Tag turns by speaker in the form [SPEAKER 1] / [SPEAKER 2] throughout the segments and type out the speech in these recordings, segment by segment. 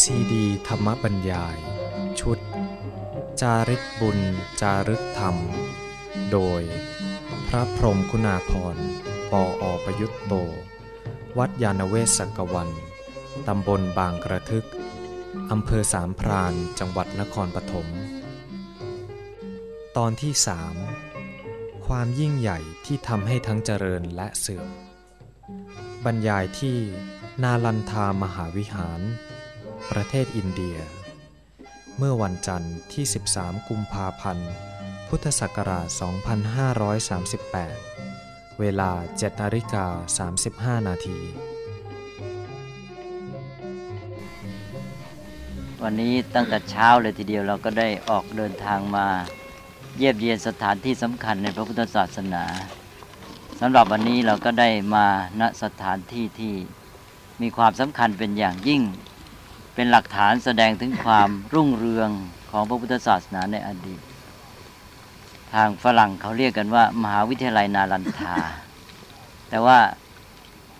[SPEAKER 1] ซีดีธรรมบรรยาย ชุด จาริกบุญ จารึกธรรม โดย พระพรหมคุณาพรปออประยุตโต วัดยาณเวศกวัน ตำบลบางกระทึก อำเภอสามพรานจังหวัดนครปฐม ตอนที่สามความยิ่งใหญ่ที่ทำให้ทั้งเจริญและเสื่อม บรรยายที่นาลันทามหาวิหาร ประเทศอินเดีย เมื่อวันจันทร์ที่ 13 กุมภาพันธ์ พุทธศักราช 2538 เวลา7นาฬิกา35 นาที
[SPEAKER 2] วันนี้ตั้งแต่เช้าเลยทีเดียวเราก็ได้ออกเดินทางมาเยี่ยมเยียนสถานที่สำคัญในพระพุทธศาสนาสำหรับวันนี้เราก็ได้มาณสถานที่ที่มีความสำคัญเป็นอย่างยิ่ง เป็นหลักฐานแสดงถึงความรุ่งเรืองของพระพุทธศาสนาในอดีต ทางฝรั่งเขาเรียกกันว่า มหาวิทยาลัยนาลันทา แต่ว่า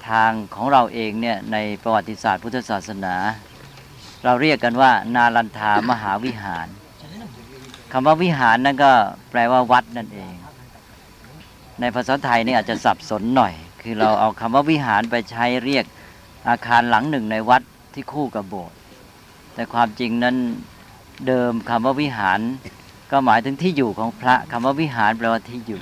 [SPEAKER 2] ทางของเราเองเนี่ยในประวัติศาสตร์พุทธศาสนา เราเรียกกันว่า นาลันทามหาวิหารคำว่าวิหารนั่นก็แปลว่าวัดนั่นเอง ในภาษาไทยนี่อาจจะสับสนหน่อย คือเราเอาคำว่าวิหารไปใช้เรียกอาคารหลังหนึ่งในวัดที่คู่กับโบสถ์ แต่ความจริงนั้นเดิมคำว่าวิหาร ก็หมายถึงที่อยู่ของพระคำว่าวิหารแปลว่าที่อยู่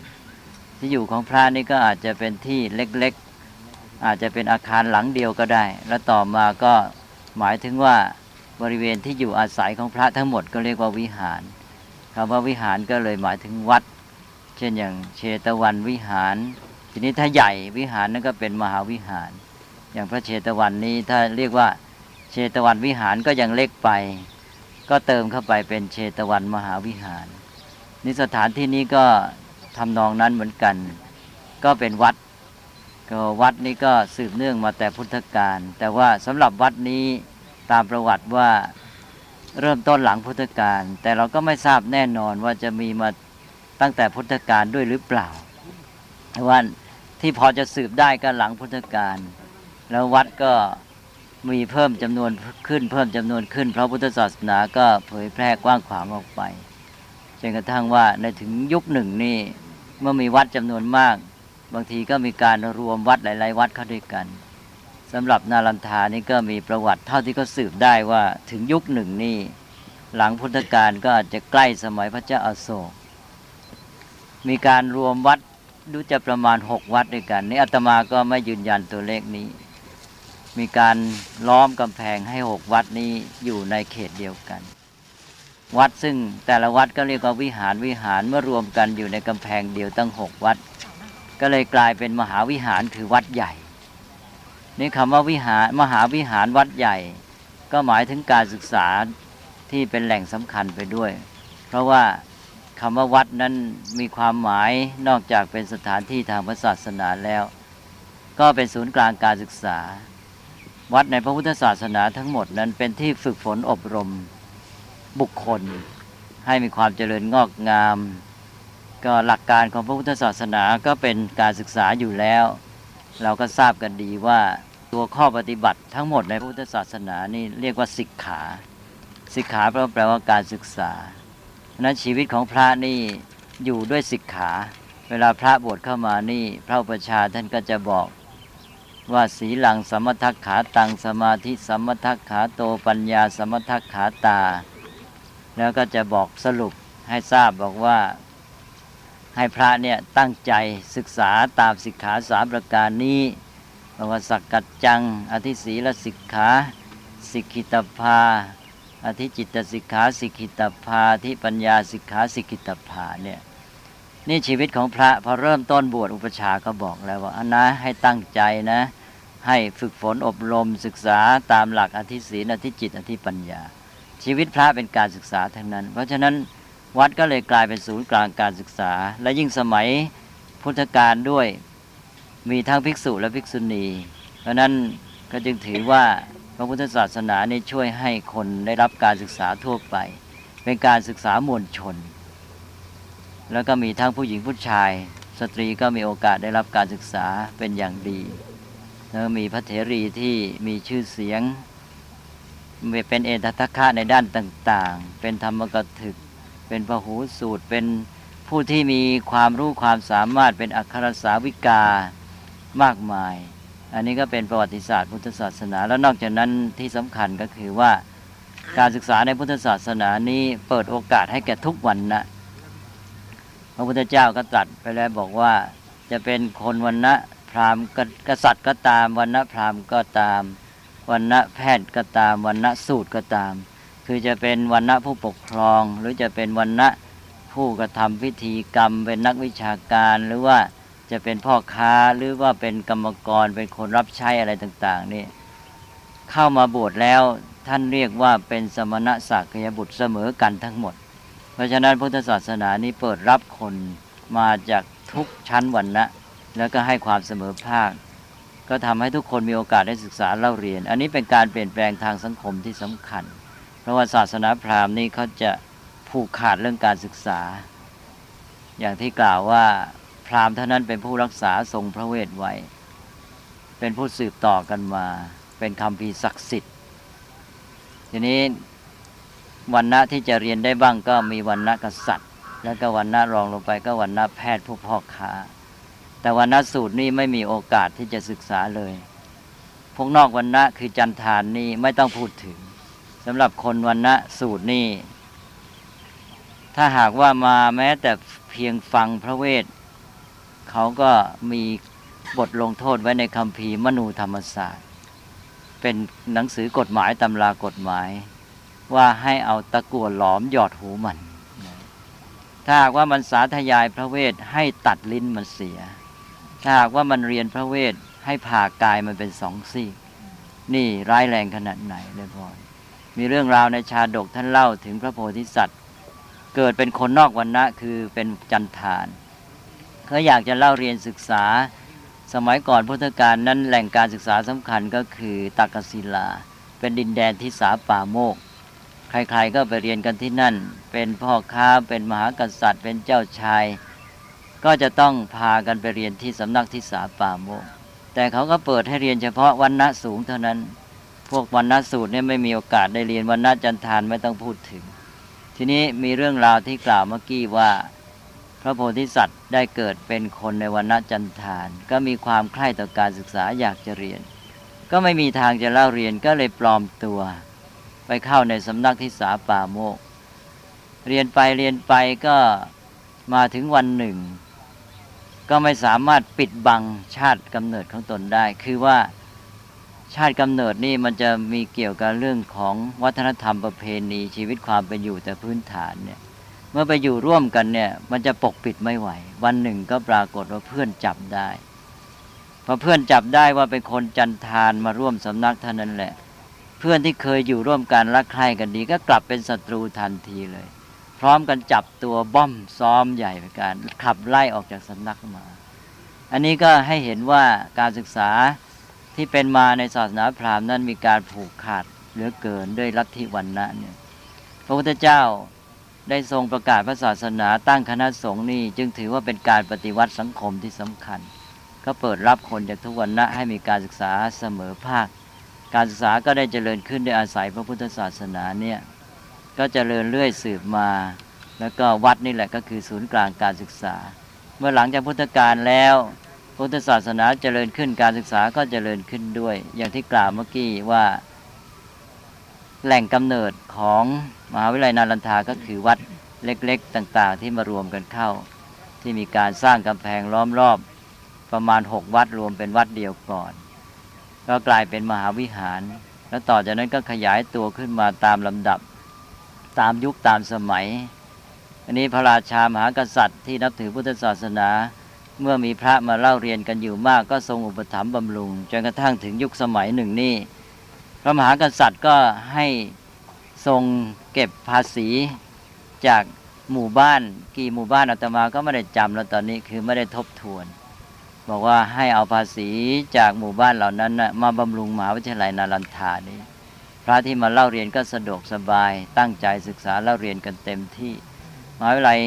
[SPEAKER 2] ที่อยู่ของพระนี่ก็อาจจะเป็นที่เล็กๆ อาจจะเป็นอาคารหลังเดียวก็ได้ แล้วต่อมาก็หมายถึงว่าบริเวณที่อยู่อาศัยของพระทั้งหมดก็เรียกว่าวิหารคำว่าวิหารก็เลยหมายถึงวัด เช่นอย่างเชตวันวิหาร ทีนี้ถ้าใหญ่วิหารนั่นก็เป็นมหาวิหาร อย่างพระเชตวันนี้ถ้าเรียกว่า เชตวันวิหารก็ยังเล็กไป ก็เติมเข้าไปเป็นเชตวันมหาวิหารนี่สถานที่นี้ก็ทำนองนั้นเหมือนกัน ก็เป็นวัด ก็วัดนี้ก็สืบเนื่องมาแต่พุทธกาลแต่ว่าสำหรับวัดนี้ตามประวัติว่าเริ่มต้นหลังพุทธกาลแต่เราก็ไม่ทราบแน่นอนว่าจะมีมาตั้งแต่พุทธกาลด้วยหรือเปล่าว่าที่พอจะสืบได้ก็หลังพุทธกาลแล้ววัดก็ มีเพิ่มจำนวนขึ้น เพิ่มจำนวนขึ้นเพราะพุทธศาสนาก็เผยแพร่กว้างขวางออกไปจนกระทั่งว่าในถึงยุคหนึ่งนี่เมื่อมีวัดจำนวนมาก บางทีก็มีการรวมวัดหลาย ๆ วัดเข้าด้วยกันสำหรับนาลันทานี่ก็มีประวัติเท่าที่เขาสืบได้ว่าถึงยุคหนึ่งนี่หลังพุทธกาลก็อาจจะใกล้สมัยพระเจ้าอาโศก มีการรวมวัดดูจะประมาณหกวัดด้วยกัน นี่อาตมาก็ไม่ยืนยันตัวเลขนี้ มีการล้อมกำแพงให้หกวัดนี้อยู่ในเขตเดียวกัน วัดซึ่งแต่ละวัดก็เรียกว่าวิหารวิหารเมื่อรวมกันอยู่ในกำแพงเดียวตั้งหกวัด ก็เลยกลายเป็นมหาวิหารคือวัดใหญ่ นี่คำว่าวิหารมหาวิหารวัดใหญ่ ก็หมายถึงการศึกษาที่เป็นแหล่งสำคัญไปด้วย เพราะว่าคำว่าวัดนั้นมีความหมายนอกจากเป็นสถานที่ทางศาสนาแล้ว ก็เป็นศูนย์กลางการศึกษา วัดในพระพุทธศาสนาทั้งหมดนั้นเป็นที่ฝึกฝนอบรมบุคคล ให้มีความเจริญงอกงาม ก็หลักการของพระพุทธศาสนาก็เป็นการศึกษาอยู่แล้ว เราก็ทราบกันดีว่าตัวข้อปฏิบัติทั้งหมดในพระพุทธศาสนานี่เรียกว่าสิกขา สิกขาแปลแปลว่าการศึกษาฉะนั้นชีวิตของพระนี่อยู่ด้วยสิกขา เวลาพระบวชเข้ามานี่พระอุปชาท่านก็จะบอก ว่าสีหลังสมทักขาตังสมาธิสมทักขาโตปัญญาสมทักขาตา แล้วก็จะบอกสรุปให้ทราบบอกว่า ให้พระเนี่ยตั้งใจศึกษาตามสิกขาสามประการนี้ว่าสักกัดจัง อธิศีลสิกขาสิกขิตภาอธิจิตสิกขาสิกขิตภาที่ปัญญาสิกขาสิกขิตภาเนี่ยนี่ชีวิตของพระพอเริ่มต้นบวชอุปชาก็บอกแล้วว่าอันนะให้ตั้งใจนะ ให้ฝึกฝนอบรมศึกษาตามหลักอธิศีลอธิจิต อธิปัญญา ชีวิตพระเป็นการศึกษาทั้งนั้น เพราะฉะนั้นวัดก็เลยกลายเป็นศูนย์กลางการศึกษา และยิ่งสมัยพุทธกาลด้วยมีทั้งภิกษุและภิกษุณี เพราะนั้นก็จึงถือว่าพระพุทธศาสนานี่ช่วยให้คนได้รับการศึกษาทั่วไป เป็นการศึกษามวลชน แล้วก็มีทั้งผู้หญิงผู้ชาย สตรีก็มีโอกาสได้รับการศึกษาเป็นอย่างดี แล้วมีพระเถรีที่มีชื่อเสียง เป็นเอตทัคคะในด้านต่างๆ เป็นธรรมกถึก เป็นพหูสูตร เป็นผู้ที่มีความรู้ความสามารถเป็นอัครสาวิกามากมาย อันนี้ก็เป็นประวัติศาสตร์พุทธศาสนา แล้วนอกจากนั้นที่สำคัญก็คือว่าการศึกษาในพุทธศาสนานี้เปิดโอกาสให้แก่ทุกวันนะพระพุทธเจ้าก็ตรัสไปแล้วบอกว่าจะเป็นคนวันนะ พราหมณ์กษัตริย์ก็ตามวันนะพราหมณ์ก็ตามวันนะแพทย์ก็ตามวันนะสูตรก็ตาม คือจะเป็นวันนะผู้ปกครอง หรือจะเป็นวันนะผู้กระทำพิธีกรรม เป็นนักวิชาการหรือว่าจะเป็นพ่อค้าหรือว่าเป็นกรรมกรเป็นคนรับใช้อะไรต่างๆนี่เข้ามาบวชแล้วท่านเรียกว่าเป็นสมณะสักยบุตรเสมอกันทั้งหมด เพราะฉะนั้นพุทธศาสนานี้เปิดรับคนมาจากทุกชั้นวรรณะ แล้วก็ให้ความเสมอภาค ก็ทำให้ทุกคนมีโอกาสได้ศึกษาเล่าเรียน อันนี้เป็นการเปลี่ยนแปลงทางสังคมที่สำคัญ เพราะว่าศาสนาพราหมณ์นี่เขาจะผูกขาดเรื่องการศึกษา อย่างที่กล่าวว่าพราหมณ์เท่านั้นเป็นผู้รักษาทรงพระเวทไว้ เป็นผู้สืบต่อกันมา เป็นคำพีศักดิ์สิทธิ์ ทีนี้วันณะที่จะเรียนได้บ้างก็มีวันณะกษัตริย์ แล้วก็วันณะรองลงไปก็วันณะแพทย์ผู้พ่อค้า แต่วันณะสูตรนี่ไม่มีโอกาสที่จะศึกษาเลย พวกนอกวันณะคือจันทานนี่ไม่ต้องพูดถึงสำหรับคนวันณะสูตรนี่ถ้าหากว่ามาแม้แต่เพียงฟังพระเวทเขาก็มีบทลงโทษไว้ในคำพีมนูธรรมศาสตร์ เป็นหนังสือกฎหมายตำรากฎหมาย ว่าให้เอาตะกั่วหลอมหยอดหูมัน ถ้าหากว่ามันสาธยายพระเวทให้ตัดลิ้นมันเสีย ถ้าหากว่ามันเรียนพระเวทให้ผ่ากายมันเป็นสองซี่นี่ร้ายแรงขนาดไหนเลยพ่อมีเรื่องราวในชาดกท่านเล่าถึงพระโพธิสัตว์ เกิดเป็นคนนอกวันนะคือเป็นจันทานเขาอยากจะเล่าเรียนศึกษาสมัยก่อนพุทธกาลนั้นแหล่งการศึกษาสำคัญก็คือตักกศิลา เป็นดินแดนที่สาป่าโมก ใครๆก็ไปเรียนกันที่นั่น เป็นพ่อค้าเป็นมหากษัตริย์ เป็นเจ้าชาย ก็จะต้องพากันไปเรียนที่สำนักที่สาป่าโมก แต่เขาก็เปิดให้เรียนเฉพาะวันณะสูงเท่านั้น พวกวันณะสูตรเนี่ยไม่มีโอกาสได้เรียนวันณะจันทานไม่ต้องพูดถึง ทีนี้มีเรื่องราวที่กล่าวเมื่อกี้ว่า พระโพธิสัตว์ได้เกิดเป็นคนในวันณะจันทาน ก็มีความใคร่ต่อการศึกษาอยากจะเรียน ก็ไม่มีทางจะเล่าเรียนก็เลยปลอมตัว ไปเข้าในสำนักที่สาป่าโมก เรียนไปเรียนไปก็มาถึงวันหนึ่ง ก็ไม่สามารถปิดบังชาติกำเนิดของตนได้ คือว่าชาติกำเนิดนี่มันจะมีเกี่ยวกับเรื่องของวัฒนธรรมประเพณีชีวิตความเป็นอยู่แต่พื้นฐานเนี่ยเมื่อไปอยู่ร่วมกันเนี่ยมันจะปกปิดไม่ไหว วันหนึ่งก็ปรากฏว่าเพื่อนจับได้พอเพื่อนจับได้ว่าเป็นคนจันทานมาร่วมสำนักเท่านั้นแหละ เพื่อนที่เคยอยู่ร่วมกันรักใคร่กันดี ก็กลับเป็นศัตรูทันทีเลย พร้อมกันจับตัวบ้อมซ้อมใหญ่ไปการขับไล่ออกจากสำนักมา อันนี้ก็ให้เห็นว่าการศึกษาที่เป็นมาในศาสนาพราหมณ์นั้นมีการผูกขาดเหลือเกินด้วยลัทธิวันนะเนี่ยพระพุทธเจ้าได้ทรงประกาศพระศาสนาตั้งคณะสงฆ์นี่จึงถือว่าเป็นการปฏิวัติสังคมที่สำคัญ ก็เปิดรับคนจากทุกวันนะให้มีการศึกษาเสมอภาค การศึกษาก็ได้เจริญขึ้นด้วยอาศัยพระพุทธศาสนาเนี่ย ก็เจริญเรื่อยสืบมา แล้วก็วัดนี่แหละก็คือศูนย์กลางการศึกษา เมื่อหลังจากพุทธกาลแล้วพุทธศาสนาเจริญขึ้นการศึกษาก็เจริญขึ้นด้วย อย่างที่กล่าวเมื่อกี้ว่า แหล่งกำเนิดของมหาวิทยาลัยนารันทาก็คือวัดเล็กๆ ต่างๆ ที่มารวมกันเข้า ที่มีการสร้างกำแพงล้อมรอบประมาณหกวัดรวมเป็นวัดเดียวก่อน ก็กลายเป็นมหาวิหาร แล้วต่อจากนั้นก็ขยายตัวขึ้นมาตามลำดับ ตามยุคตามสมัย อันนี้พระราชามหากษัตริย์ที่นับถือพุทธศาสนา เมื่อมีพระมาเล่าเรียนกันอยู่มากก็ทรงอุปถัมภ์บำรุงจนกระทั่งถึงยุคสมัยหนึ่งนี่พระมหากษัตริย์ก็ให้ทรงเก็บภาษีจากหมู่บ้านกี่หมู่บ้านอาตมาก็ไม่ได้จำแล้วตอนนี้คือไม่ได้ทบทวน บอกว่าให้เอาภาษีจากหมู่บ้านเหล่านั้นนะมาบำรุงมหาวิทยาลัยนารันทานี้ ระที่มาเล่าเรียนก็สะดวกสบาย ตั้งใจศึกษาเล่าเรียนกันเต็มที่มหาวิทยาลัย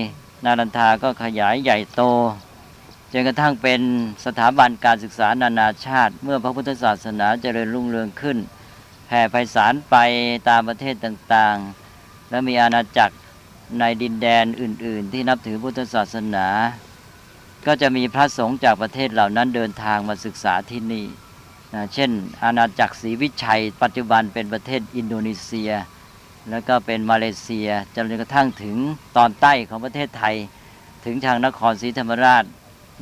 [SPEAKER 2] นารันทาก็ขยายใหญ่โตจนกระทั่งเป็นสถาบันการศึกษานานาชาติ เมื่อพระพุทธศาสนาเจริญรุ่งเรืองขึ้นแผ่ผ่ไพศาลไปตามประเทศต่างๆ และมีอาณาจักรในดินแดนอื่น ๆ ที่นับถือพุทธศาสนา ก็จะมีพระสงฆ์จากประเทศเหล่านั้นเดินทางมาศึกษาที่นี่ นะเช่น อาณาจักรศรีวิชัย ปัจจุบันเป็นประเทศอินโดนีเซีย แล้วก็เป็นมาเลเซียจนกระทั่งถึงตอนใต้ของประเทศไทย ถึงทางนครศรีธรรมราช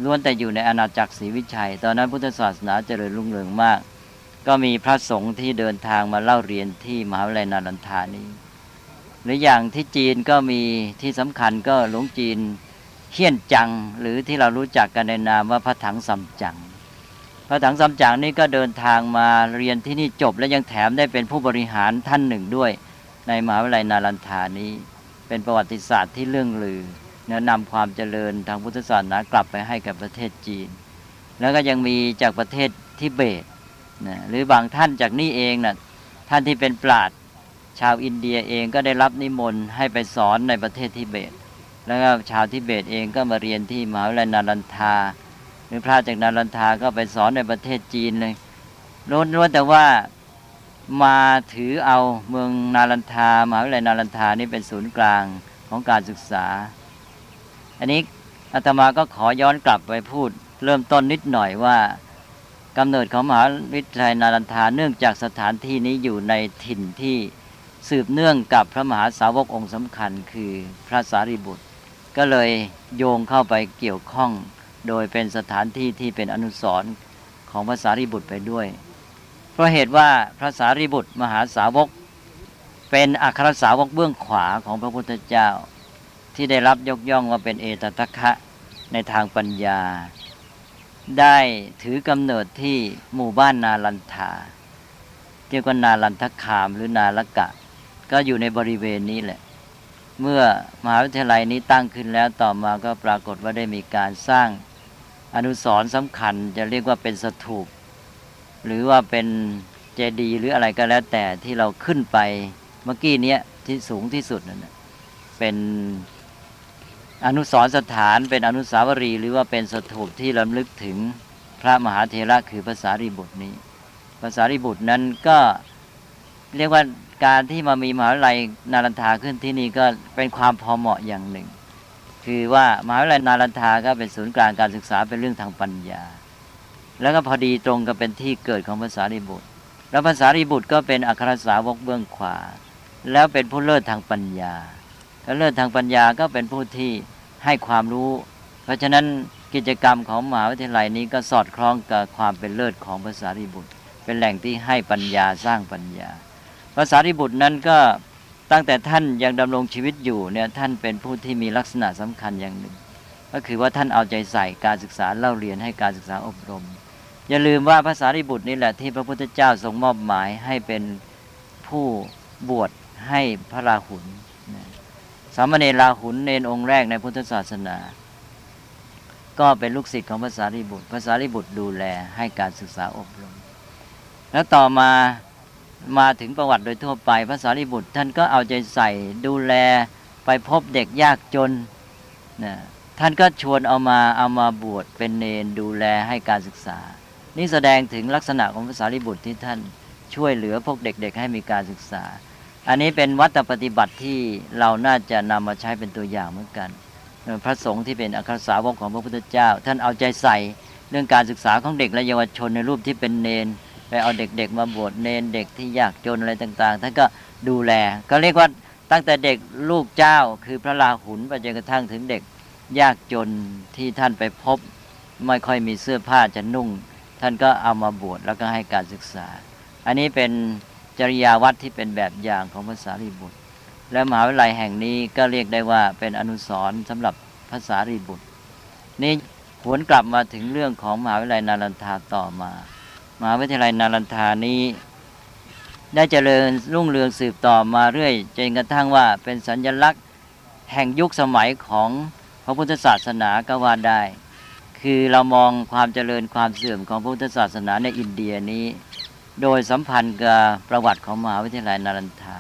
[SPEAKER 2] ล้วนแต่อยู่ในอาณาจักรศรีวิชัย ตอนนั้นพุทธศาสนาเจริญรุ่งเรืองมาก ก็มีพระสงฆ์ที่เดินทางมาเล่าเรียนที่มหาวิทยาลัยนารันทานี้ หรืออย่างที่จีนก็มีที่สำคัญก็หลวงจีนเฮียนจัง หรือที่เรารู้จักกันในนามว่าพระถังซัมจัง ระถังซัมจั๋งนี่ก็เดินทางมาเรียนที่นี่จบ และยังแถมได้เป็นผู้บริหารท่านหนึ่งด้วย ในมหาวิทยาลัยนารันทานี้ เป็นประวัติศาสตร์ที่เรื่องลือแนะนำความเจริญทางพุทธศาสนากลับไปให้กับประเทศจีน แล้วก็ยังมีจากประเทศทิเบตนะหรือบางท่านจากนี่เองนะท่านที่เป็นปราชญ์ชาวอินเดียเองก็ได้รับนิมนต์ให้ไปสอนในประเทศทิเบต แล้วก็ชาวทิเบตเองก็มาเรียนที่มหาวิทยาลัยนารันทา รือพระจากนารันทาก็ไปสอนในประเทศจีนเลยล้วนแต่ว่ามาถือเอาเมืองนารันทามหาวิทยาลัยนารันทานี่เป็นศูนย์กลางของการศึกษา อันนี้อาตมาก็ขอย้อนกลับไปพูด เริ่มต้นนิดหน่อยว่ากำเนิดของมหาวิทยาลัยนารันทาเนื่องจากสถานที่นี้อยู่ในถิ่นที่สืบเนื่องกับพระมหาสาวกองค์สำคัญคือพระสารีบุตร ก็เลยโยงเข้าไปเกี่ยวข้อง โดยเป็นสถานที่ที่เป็นอนุสรณ์ของพระสารีบุตรไปด้วย เพราะเหตุว่าพระสารีบุตรมหาสาวก เป็นอัครสาวกเบื้องขวาของพระพุทธเจ้า ที่ได้รับยกย่องว่าเป็นเอตตะคะในทางปัญญา ได้ถือกำเนิดที่หมู่บ้านนาลันทาเรียกว่านาลันทคามหรือนาลกะ ก็อยู่ในบริเวณนี้แหละ เมื่อมหาวิทยาลัยนี้ตั้งขึ้นแล้วต่อมาก็ปรากฏว่าได้มีการสร้าง อนุสรณ์สำคัญจะเรียกว่าเป็นสถูป หรือว่าเป็นเจดีย์หรืออะไรก็แล้วแต่ที่เราขึ้นไปเมื่อกี้เนี้ยที่สูงที่สุดนั่นเป็นอนุสรสถานเป็นอนุสาวรีย์หรือว่าเป็นสถูปที่ระลึกถึงพระมหาเถระคือภาษารีบุตรนี้ภาษารีบุตรนั้นก็เรียกว่าการที่มามีมหาวิทยาลัยนารันทาขึ้นที่นี่ก็เป็นความพอเหมาะอย่างหนึ่ง คือว่ามหาวิทยาลัยนารันทาก็เป็นศูนย์กลางการศึกษาเป็นเรื่องทางปัญญา แล้วก็พอดีตรงกับเป็นที่เกิดของภาษารีบุตร แล้วภาษารีบุตรก็เป็นอัครสาวกเบื้องขวา แล้วเป็นผู้เลิศทางปัญญาแล้วเลิศทางปัญญาก็เป็นผู้ที่ให้ความรู้ เพราะฉะนั้นกิจกรรมของมหาวิทยาลัยนี้ก็สอดคล้องกับความเป็นเลิศของภาษารีบุตร เป็นแหล่งที่ให้ปัญญาสร้างปัญญาภาษารีบุตรนั้นก็ ตั้งแต่ท่านยังดำรงชีวิตอยู่เนี่ยท่านเป็นผู้ที่มีลักษณะสำคัญอย่างหนึ่ง ก็คือว่าท่านเอาใจใส่การศึกษาเล่าเรียนให้การศึกษาอบรม อย่าลืมว่าภาษาริบุตรนี่แหละที่พระพุทธเจ้าทรงมอบหมายให้เป็นผู้บวชให้พระราหุลสามเณรราหุลเนนองค์แรกในพุทธศาสนา ก็เป็นลูกศิษย์ของภาษาริบุตรภาษาริบุตรดูแลให้การศึกษาอบรม แล้วต่อมา มาถึงประวัติโดยทั่วไปภาษาริบุตร ท่านก็เอาใจใส่ดูแลไปพบเด็กยากจนนะท่านก็ชวนเอามาเอามาบวชเป็นเนนดูแลให้การศึกษา นี่แสดงถึงลักษณะของภาษาริบุตรที่ท่านช่วยเหลือพวกเด็กๆให้มีการศึกษา อันนี้เป็นวัตถปฏิบัติที่เราน่าจะนำมาใช้เป็นตัวอย่างเหมือนกัน พระสงฆ์ที่เป็นอัครสาวกของพระพุทธเจ้า ท่านเอาใจใส่เรื่องการศึกษาของเด็กและเยาวชนในรูปที่เป็นเนน ไปเอาเด็กๆมาบวชเนนเด็กที่ยากจนอะไรต่างๆท่านก็ดูแล ก็เรียกว่าตั้งแต่เด็กลูกเจ้าคือพระราหุลไปจนกระทั่งถึงเด็กยากจนที่ท่านไปพบ ไม่ค่อยมีเสื้อผ้าจะนุ่ง ท่านก็เอามาบวชแล้วก็ให้การศึกษา อันนี้เป็นจริยาวัดที่เป็นแบบอย่างของภาษารีบุตร และมหาวิทยาลัยแห่งนี้ก็เรียกได้ว่าเป็นอนุสรณ์สำหรับภาษารีบุตร นี่หวนกลับมาถึงเรื่องของมหาวิทยาลัยนารันทาต่อมา มหาวิทยาลัยนารันทานี้ ได้เจริญรุ่งเรืองสืบต่อมาเรื่อยจนกระทั่งว่าเป็นสัญลักษณ์แห่งยุคสมัยของพระพุทธศาสนาก็ว่าได้ คือเรามองความเจริญความเสื่อมของพระพุทธศาสนาในอินเดียนี้ โดยสัมพันธ์กับประวัติของมหาวิทยาลัยนารันทา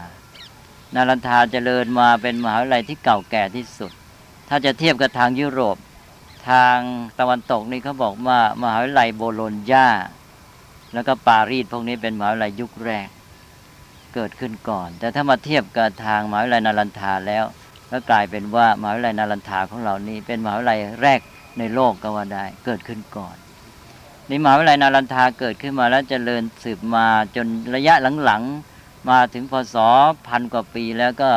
[SPEAKER 2] นารันทาเจริญมาเป็นมหาวิทยาลัยที่เก่าแก่ที่สุด ถ้าจะเทียบกับทางยุโรปทางตะวันตกนี่เขาบอกว่ามหาวิทยาลัยโบโลญญา แล้วก็ปารีสพวกนี้เป็นมหาวิทยาลัยยุคแรกเกิดขึ้นก่อน แต่ถ้ามาเทียบกับทางมหาวิทยาลัยนารันทาแล้ว ก็กลายเป็นว่ามหาวิทยาลัยนารันทาของเรานี่เป็นมหาวิทยาลัยแรกในโลกก็ว่าได้เกิดขึ้นก่อนนี่มหาวิทยาลัยนารันทาเกิดขึ้นมาแล้วเจริญสืบมาจนระยะหลังๆมาถึงพศพันกว่าปีแล้วก็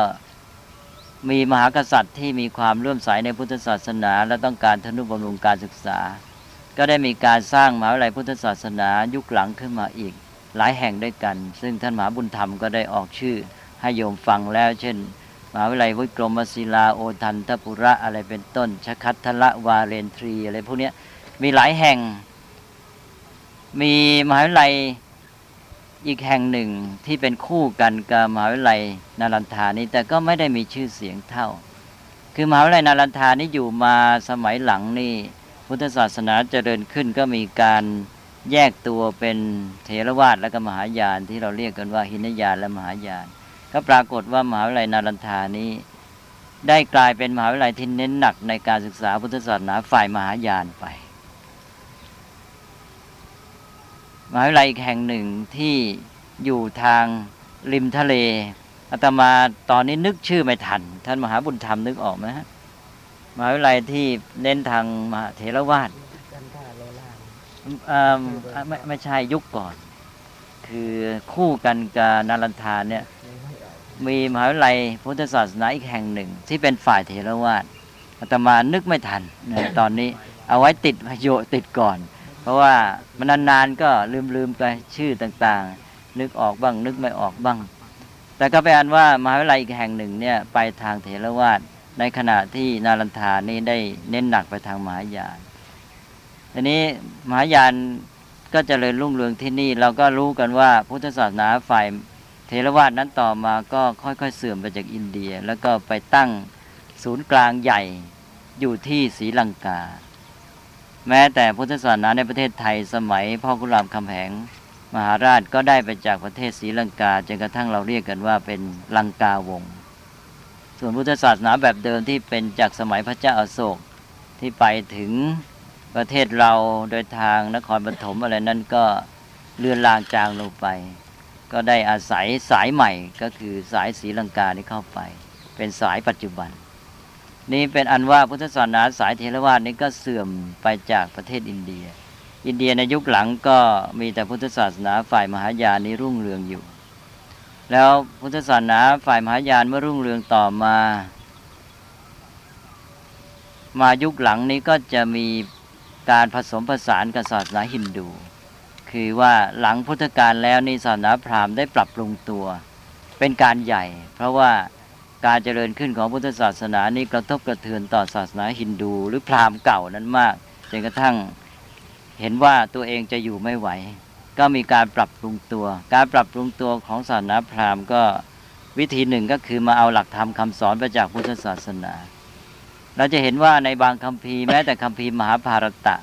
[SPEAKER 2] มีมหากษัตริย์ที่มีความเลื่อมใสในพุทธศาสนา และต้องการทนุบำรุงการศึกษา ก็ได้มีการสร้างมหาวิทยาลัยพุทธศาสนายุคหลังขึ้นมาอีก หลายแห่งด้วยกัน ซึ่งท่านมหาบุญธรรมก็ได้ออกชื่อ ให้โยมฟังแล้ว เช่นมหาวิทยาลัยวิกรมศิลาโอทันทปุระอะไรเป็นต้นชคัตทละวาเรนทรีอะไรพวกนี้มีหลายแห่ง มีมหาวิทยาลัยอีกแห่งหนึ่งที่เป็นคู่กันกับมหาวิทยาลัยนารันทานี้แต่ก็ไม่ได้มีชื่อเสียงเท่า คือมหาวิทยาลัยนารันทานี้อยู่มาสมัยหลังนี่ พุทธศาสนาเจริญขึ้นก็มีการแยกตัวเป็นเทรวาสและก็มหายานที่เราเรียกกันว่าหินยานและมหายาน ก็ปรากฏว่ามหาวิทยาลัยนารันทานี้ ได้กลายเป็นมหาวิทยาลัยที่เน้นหนักในการศึกษาพุทธศาสนาฝ่ายมหายานไปมหาวิทยาลัยอีกแห่งหนึ่งที่อยู่ทางริมทะเลอาตมาตอนนี้นึกชื่อไม่ทัน ท่านมหาบุญธรรมนึกออกไหมฮะ มหาวิทยาลัยที่เน้นทางมหาเถรวาทไม่ไม่ใช่ยุคก่อน คือคู่กันกับนารันทาเนี่ยมีมหาวิทยาลัยพุทธศาสนาอีกแห่งหนึ่ง ที่เป็นฝ่ายเถรวาทอาตมานึกไม่ทันนะตอนนี้เอาไว้ติดพโยชน์ติดก่อน เพราะว่ามันนานๆก็ลืมลืมๆไปชื่อต่างๆ นึกออกบ้าง นึกไม่ออกบ้าง แต่ก็เป็นอันว่ามหาวิทยาลัยอีกแห่งหนึ่งเนี่ยไปทางเถรวาท ในขณะที่นารันทานี่ได้เน้นหนักไปทางมหายานทีนี้มหายานก็เจริญรุ่งเรืองที่นี่เราก็รู้กันว่าพุทธศาสนาฝ่ายเทรวาสนั้นต่อมาก็ค่อยๆเสื่อมไปจากอินเดีย แล้วก็ไปตั้งศูนย์กลางใหญ่อยู่ที่ศรีลังกา แม้แต่พุทธศาสนาในประเทศไทยสมัยพ่อขุนรามคำแหงมหาราชก็ได้ไปจากประเทศศรีลังกาจนกระทั่งเราเรียกกันว่าเป็นลังกาวงศ์ ส่วนพุทธศาสนาแบบเดิมที่เป็นจากสมัยพระเจ้าอาโศกที่ไปถึงประเทศเราโดยทางนครปฐมอะไรนั้นก็เลือนลางจางลงไป ก็ได้อาศัยสายใหม่ก็คือสายศรีลังกานี้เข้าไป เป็นสายปัจจุบัน นี่เป็นอันว่าพุทธศาสนาสายเทรวาสนี้ก็เสื่อมไปจากประเทศอินเดีย อินเดียในยุคหลังก็มีแต่พุทธศาสนาฝ่ายมหายานนี้รุ่งเรืองอยู่ แล้วพุทธศาสนาฝ่ายมหายานเมื่อรุ่งเรืองต่อมา มายุคหลังนี้ก็จะมีการผสมผสานกับศาสนาฮินดู คือว่าหลังพุทธกาลแล้วนี่ศาสนาพราหมณ์ได้ปรับปรุงตัว เป็นการใหญ่ เพราะว่าการเจริญขึ้นของพุทธศาสนานี้กระทบกระเทือนต่อศาสนาฮินดู หรือพราหมณ์เก่านั้นมากจนกระทั่งเห็นว่าตัวเองจะอยู่ไม่ไหว ก็มีการปรับปรุงตัว การปรับปรุงตัวของศาสนาพราหมณ์ก็วิธีหนึ่งก็คือมาเอาหลักธรรมคำสอนมาจากพุทธศาสนา เราจะเห็นว่าในบางคัมภีร์แม้แต่คัมภีร์มหาภารตะ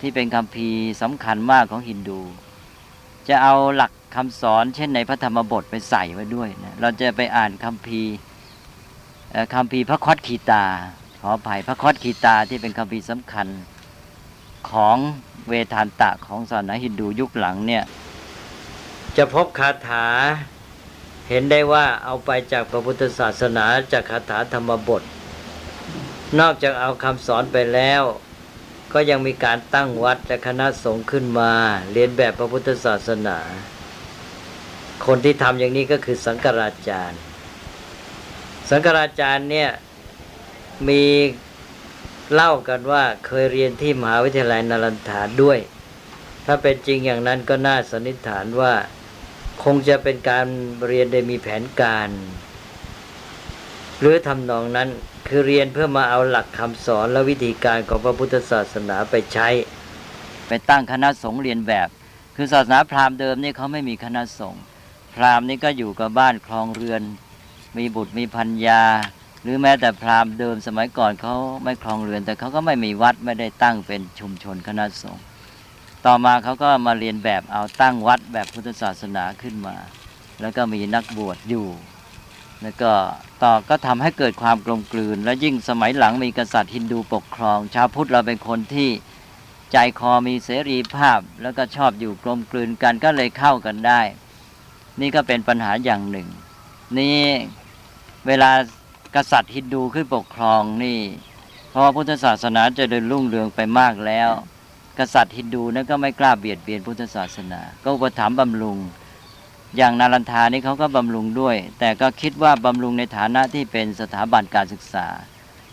[SPEAKER 2] ที่เป็นคัมภีร์สำคัญมากของฮินดู จะเอาหลักคำสอน เช่นในพระธรรมบทไปใส่ไว้ด้วยนะเราจะไปอ่านคัมภีร์คัมภีร์พระคอดคีตา ขออภัยพระคอดคีตาที่เป็นคัมภีร์สำคัญ ของเวทานตะของศาสนาฮินดูยุคหลังเนี่ย จะพบคาถาเห็นได้ว่าเอาไปจากพระพุทธศาสนาจากคาถาธรรมบท นอกจากเอาคำสอนไปแล้ว ก็ยังมีการตั้งวัดและคณะสงฆ์ขึ้นมาเรียนแบบพระพุทธศาสนา คนที่ทำอย่างนี้ก็คือสังกราจารย์ สังกราจารย์เนี่ยมี เล่ากันว่าเคยเรียนที่มหาวิทยาลัยนรันทาด้วย ถ้าเป็นจริงอย่างนั้นก็น่าสันนิษฐานว่า คงจะเป็นการเรียนโดยมีแผนการ หรือทำนองนั้นคือเรียนเพื่อมาเอาหลักคำสอนและวิธีการของพระพุทธศาสนาไปใช้ ไปตั้งคณะสงฆ์เรียนแบบ คือศาสนาพราหมณ์เดิมนี่เขาไม่มีคณะสงฆ์พราหมณ์นี่ก็อยู่กับบ้านคลองเรือน มีบุตรมีพัญญา รือแม้แต่พราหมณ์เดิมสมัยก่อนเขาไม่คลองเรือน แต่เขาก็ไม่มีวัดไม่ได้ตั้งเป็นชุมชนคณะสงฆ์ต่อมาเขาก็มาเรียนแบบเอาตั้งวัดแบบพุทธศาสนาขึ้นมา แล้วก็มีนักบวชอยู่ แล้วก็ต่อก็ทำให้เกิดความกลมกลืน และยิ่งสมัยหลังมีกษัตริย์ฮินดูปกครอง ชาวพุทธเราเป็นคนที่ใจคอมีเสรีภาพ แล้วก็ชอบอยู่กลมกลืนกันก็เลยเข้ากันได้ นี่ก็เป็นปัญหาอย่างหนึ่ง นี่เวลา กษัตริย์ฮินดูขึ้นปกครองนี่เพราะว่าพุทธศาสนาจะเดินรุ่งเรืองไปมากแล้ว กษัตริย์ฮินดูนั้นก็ไม่กล้าเบียดเบียนพุทธศาสนา ก็อุปถัมภ์บำรุง อย่างนารันทานี่เขาก็บำรุงด้วย แต่ก็คิดว่าบำรุงในฐานะที่เป็นสถาบันการศึกษา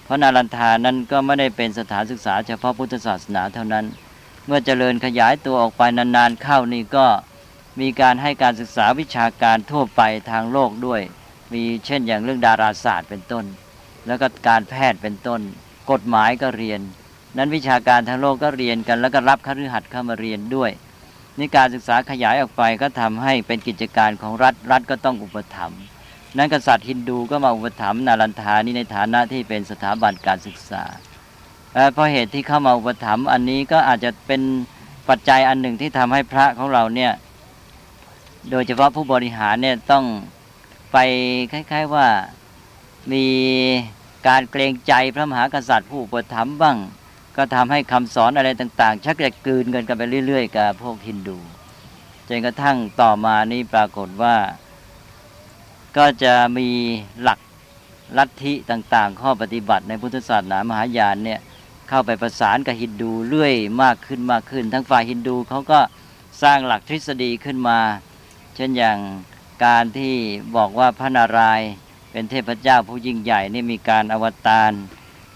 [SPEAKER 2] เพราะนารันทานั้นก็ไม่ได้เป็นสถานศึกษา เฉพาะพุทธศาสนาเท่านั้น เมื่อเจริญขยายตัวออกไปนานๆเข้านี่ก็มีการให้การศึกษาวิชาการทั่วไปทางโลกด้วย มีเช่นอย่างเรื่องดาราศาสตร์เป็นต้น แล้วก็การแพทย์เป็นต้น กฎหมายก็เรียน นั้นวิชาการทางโลกก็เรียนกันแล้วก็รับคฤหัสถ์เข้ามาเรียนด้วยนี่การศึกษาขยายออกไปก็ทำให้เป็นกิจการของรัฐรัฐก็ต้องอุปถัมภ์นั้นกษัตริย์ฮินดูก็มาอุปถัมภ์นารันทานี่ในฐานะที่เป็นสถาบันการศึกษาเพราะเหตุที่เข้ามาอุปถัมภ์อันนี้ก็อาจจะเป็นปัจจัยอันหนึ่งที่ทำให้พระของเราเนี่ยโดยเฉพาะผู้บริหารเนี่ยต้อง ไปคล้าย ๆว่ามีการเกรงใจพระมหากษัตริย์ผู้อุปถัมบ้าง ก็ทำให้คำสอนอะไรต่าง ๆ ชักจะกลืนกันกันไปเรื่อย ๆ กับพวกฮินดูจนกระทั่งต่อมานี่ปรากฏว่า ก็จะมีหลักลัทธิต่าง ๆ ข้อปฏิบัติในพุทธศาสนามหายานเนี่ยเข้าไปประสานกับฮินดูเรื่อยมากขึ้นมากขึ้น ทั้งฝ่ายฮินดูเขาก็สร้างหลักทฤษฎีขึ้นมา เช่นอย่าง การที่บอกว่าพระนารายณ์เป็นเทพเจ้าผู้ยิ่งใหญ่นี่มีการอวตาร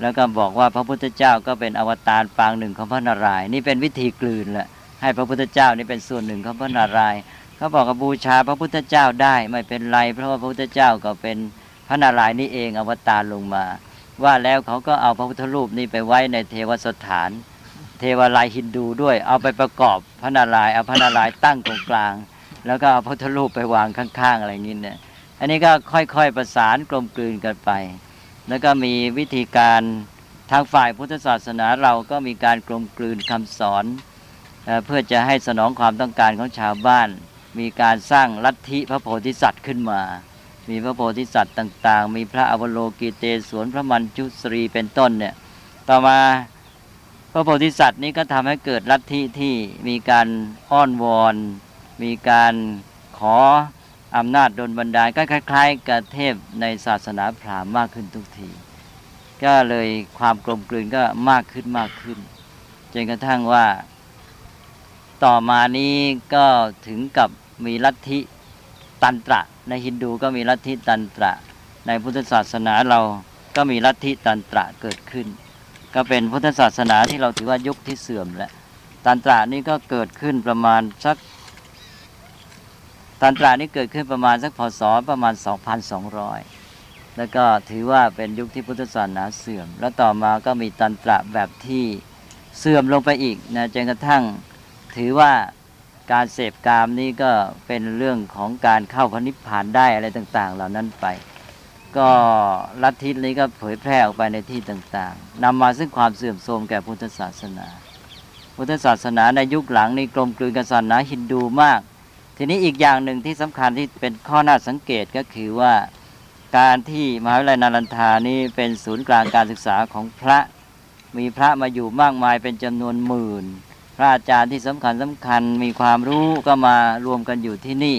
[SPEAKER 2] แล้วก็บอกว่าพระพุทธเจ้าก็เป็นอวตารปางหนึ่งของพระนารายณ์นี่เป็นวิธีกลืนแหละให้พระพุทธเจ้านี่เป็นส่วนหนึ่งของพระนารายณ์เขาบอกกับบูชาพระพุทธเจ้าได้ไม่เป็นไร เพราะว่าพระพุทธเจ้าก็เป็นพระนารายณ์นี่เองอวตารลงมา ว่าแล้วเขาก็เอาพระพุทธรูปนี่ไปไว้ในเทวสถาน เทวาลายฮินดูด้วย เอาไปประกอบพระนารายณ์เอาพระนารายณ์ตั้งตรงกลาง แล้วก็เอาพระพุทธรูปไปวางข้าง ๆ อะไรอย่างนี้เนี่ยอันนี้ก็ค่อย ๆประสานกลมกลืนกันไป แล้วก็มีวิธีการทางฝ่ายพุทธศาสนาเราก็มีการกลมกลืนคำสอนเพื่อจะให้สนองความต้องการของชาวบ้าน มีการสร้างลัทธิพระโพธิสัตว์ขึ้นมา มีพระโพธิสัตว์ต่าง ๆ มีพระอวโลกิเตศวนพระมันจุสรีเป็นต้นเนี่ยต่อมาพระโพธิสัตว์นี้ก็ทำให้เกิดลัทธิที่มีการอ้อนวอน มีการขออำนาจดลบันดาลก็คล้ายๆกับเทพในศาสนาพราหมณ์มากขึ้นทุกที ก็เลยความกลมกลืนก็มากขึ้นมากขึ้นจนกระทั่งว่า ต่อมานี้ก็ถึงกับมีลัทธิตันตระ ในฮินดูก็มีลัทธิตันตระ ในพุทธศาสนาเราก็มีลัทธิตันตระเกิดขึ้น ก็เป็นพุทธศาสนาที่เราถือว่ายุคที่เสื่อมแล้วตันตระนี้ก็เกิดขึ้นประมาณสัก ตันตรานี้เกิดขึ้นประมาณสักพศประมาณ 2,200 แล้วก็ถือว่าเป็นยุคที่พุทธศาสนาเสื่อม แล้วต่อมาก็มีตันตระแบบที่เสื่อมลงไปอีกนะจนกระทั่งถือว่าการเสพกามนี้ก็เป็นเรื่องของการเข้าพระนิพพานได้อะไรต่าง ๆ เหล่านั้นไป ก็ลัทธินี้ก็เผยแพร่ออกไปในที่ต่างๆนำมาซึ่งความเสื่อมโทรมแก่พุทธศาสนา พุทธศาสนาในยุคหลังนี้กลมกลืนกับศาสนาฮินดูมาก ทีนี้อีกอย่างหนึ่งที่สำคัญที่เป็นข้อน่าสังเกตก็คือว่าการที่มหาวิทยาลัยนารันทานี้เป็นศูนย์กลางการศึกษาของพระ มีพระมาอยู่มากมายเป็นจำนวนหมื่น พระอาจารย์ที่สำคัญสำคัญมีความรู้ก็มารวมกันอยู่ที่นี่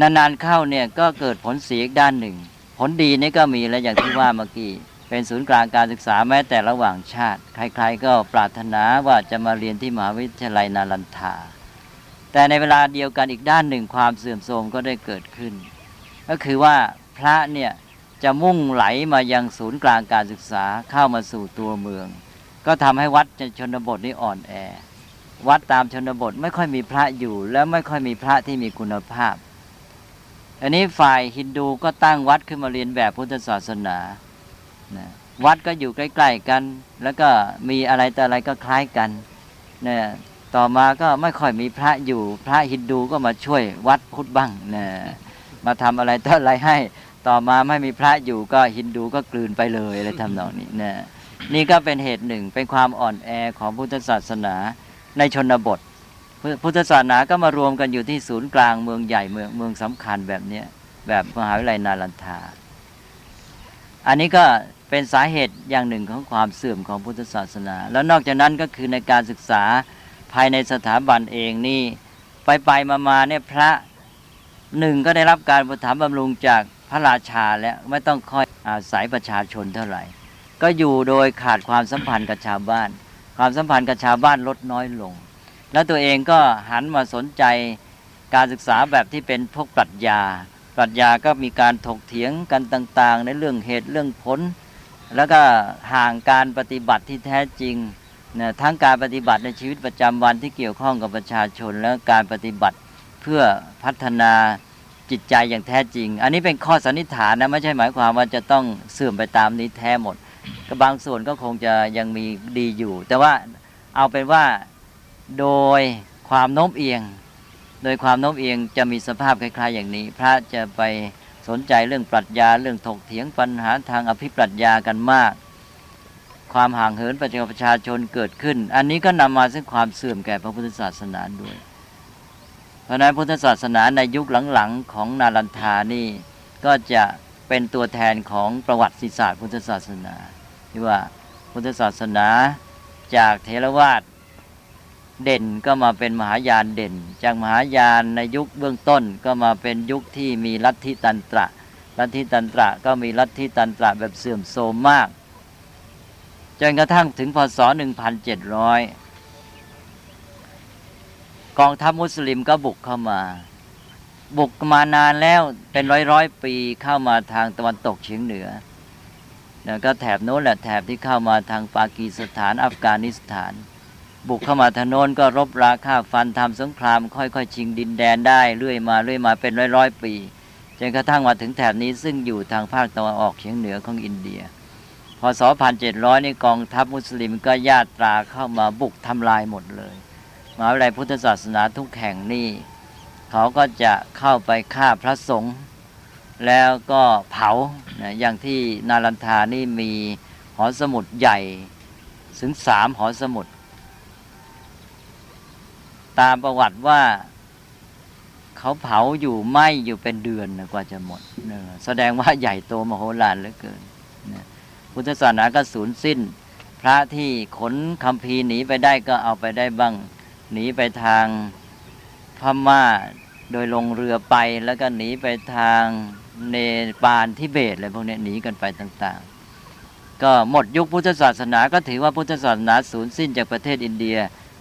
[SPEAKER 2] นานๆเข้าเนี่ยก็เกิดผลเสียอีกด้านหนึ่ง ผลดีนี่ก็มีแล้วอย่างที่ว่าเมื่อกี้เป็นศูนย์กลางการศึกษาแม้แต่ระหว่างชาติ ใครๆก็ปรารถนาว่าจะมาเรียนที่มหาวิทยาลัยนารันทา แต่ในเวลาเดียวกันอีกด้านหนึ่งความเสื่อมโทรมก็ได้เกิดขึ้น ก็คือว่าพระเนี่ยจะมุ่งไหลมายังศูนย์กลางการศึกษาเข้ามาสู่ตัวเมือง ก็ทำให้วัดในชนบทนี้อ่อนแอ วัดตามชนบทไม่ค่อยมีพระอยู่ แล้วไม่ค่อยมีพระที่มีคุณภาพ อันนี้ฝ่ายฮินดูก็ตั้งวัดขึ้นมาเรียนแบบพุทธศาสนาวัดก็อยู่ใกล้ ๆกัน แล้วก็มีอะไรแต่อะไรก็คล้ายกันเนี่ย ต่อมาก็ไม่ค่อยมีพระอยู่ พระฮินดูก็มาช่วยวัดพุทธบ้างนะมาทำอะไรต่ออะไรให้ ต่อมาไม่มีพระอยู่ก็ฮินดูก็กลืนไปเลยอะไรทำนองนี้นะนี่ก็เป็นเหตุหนึ่งเป็นความอ่อนแอของพุทธศาสนาในชนบท พุทธศาสนาก็มารวมกันอยู่ที่ศูนย์กลางเมืองใหญ่เมืองเมืองสำคัญแบบนี้แบบมหาวิทยาลัยนาลันทา อันนี้ก็เป็นสาเหตุอย่างหนึ่งของความเสื่อมของพุทธศาสนา แล้วนอกจากนั้นก็คือในการศึกษา ภายในสถาบันเองนี่ ไปไปมามาเนี่ยพระหนึ่งก็ได้รับการประถมบำรุงจากพระราชาแล้วไม่ต้องคอยอาศัยประชาชนเท่าไหร่ ก็อยู่โดยขาดความสัมพันธ์กับชาวบ้าน ความสัมพันธ์กับชาวบ้านลดน้อยลง แล้วตัวเองก็หันมาสนใจการศึกษาแบบที่เป็นพวกปรัชญา ปรัชญาก็มีการถกเถียงกันต่าง ๆ ในเรื่องเหตุเรื่องผล แล้วก็ห่างการปฏิบัติที่แท้จริง นะทั้งการปฏิบัติในชีวิตประจำวันที่เกี่ยวข้องกับประชาชน และการปฏิบัติเพื่อพัฒนาจิตใจอย่างแท้จริง อันนี้เป็นข้อสันนิษฐานนะไม่ใช่หมายความว่าจะต้องเสื่อมไปตามนี้แท้หมดก็บางส่วนก็คงจะยังมีดีอยู่ แต่ว่าเอาเป็นว่าโดยความโน้มเอียง โดยความโน้มเอียงจะมีสภาพคล้ายๆ อย่างนี้ พระจะไปสนใจเรื่องปรัชญาเรื่องถกเถียงปัญหาทางอภิปรัชญากันมาก ความห่างเหินประประชาชนเกิดขึ้น อันนี้ก็นำมาซึ่งความเสื่อมแก่พระพุทธศาสนาด้วย เพราะนั้นพุทธศาสนาในยุคหลังๆของนารันทานี่ก็จะเป็นตัวแทนของประวัติศาสตร์ พุทธศาสนา ที่ว่าพุทธศาสนาจากเทรวาสเด่นก็มาเป็นมหายานเด่น จากมหายานในยุคเบื้องต้นก็มาเป็นยุคที่มีลัทธิตันตระ ลัทธิตันตระก็มีลัทธิตันตระแบบเสื่อมโทรมมาก จนกระทั่งถึงพศ 1700 กองทัพมุสลิมก็บุกเข้ามา บุกมานานแล้วเป็นร้อยร้อยปีเข้ามาทางตะวันตกเฉียงเหนือแล้วก็แถบโน้นแหละแถบที่เข้ามาทางปากีสถานอัฟกานิสถาน บุกเข้ามาทางโน้นก็รบราฆ่าฟันทำสงคราม ค่อยๆ ชิงดินแดนได้เรื่อยมาเรื่อยมาเป็นร้อยร้อยปีจนกระทั่งมาถึงแถบนี้ซึ่งอยู่ทางภาคตะวันออกเฉียงเหนือของอินเดีย ศ1700นี่กองทัพมุสลิมก็ญาตราเข้ามาบุกทำลายหมดเลยมหาวิทยาลัยพุทธศาสนาทุกแห่งนี่เขาก็จะเข้าไปฆ่าพระสงฆ์แล้วก็เผานะอย่างที่นารันทานี่มีหอสมุดใหญ่ถึงสามหอสมุด ตามประวัติว่าเขาเผาอยู่ไหมอยู่เป็นเดือนกว่าจะหมด แสดงว่าใหญ่โตมโหฬารเหลือเกิน พุทธศาสนาก็สูญสิ้น พระที่ขนคำพีหนีไปได้ก็เอาไปได้บ้าง หนีไปทางพม่าโดยลงเรือไปแล้วก็หนีไปทางเนปาลทิเบตอะไรพวกนี้หนีกันไปต่างๆ ก็หมดยุคพุทธศาสนาก็ถือว่าพุทธศาสนาสูญสิ้นจากประเทศอินเดีย